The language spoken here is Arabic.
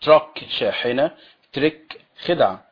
تراك شاحنة تريك خدعة.